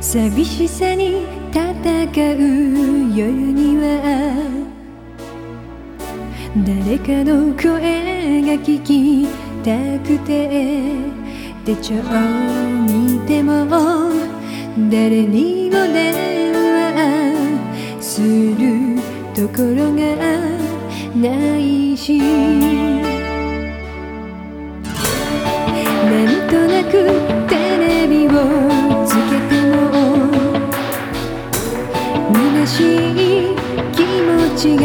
寂しさに戦う夜には誰かの声が聞きたくて手帳を見ても誰にも電話するところがないし。なんとなくテレビを持ちが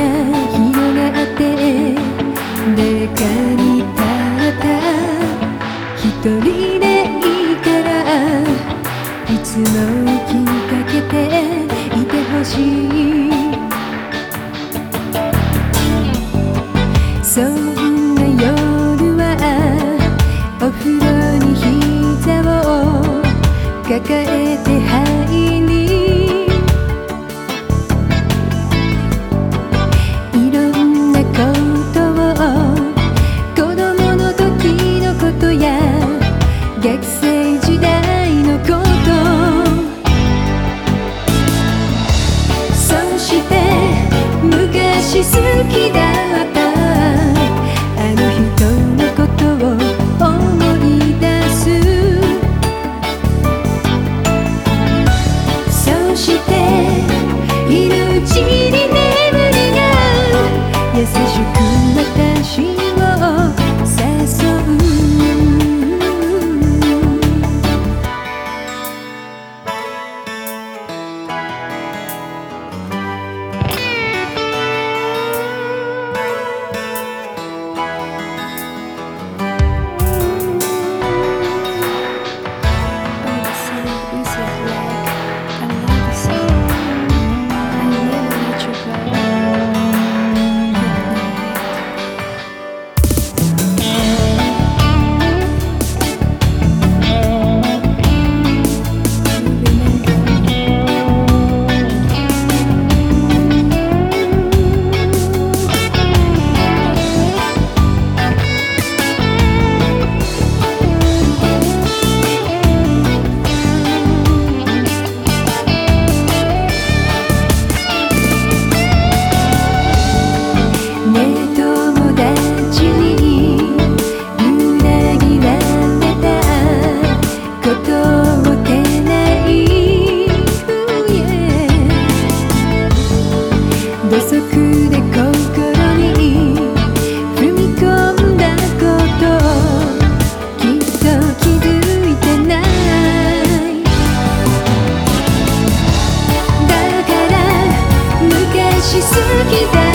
広がって誰かにたった。一人でいいからいつも気にかけていてほしい。そんな夜はお風呂に膝を抱えて好きだった。あの人のことを思い出す。そしているうちに眠りが優しく私に昔好きだ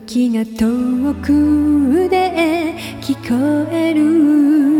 時が遠くで聞こえる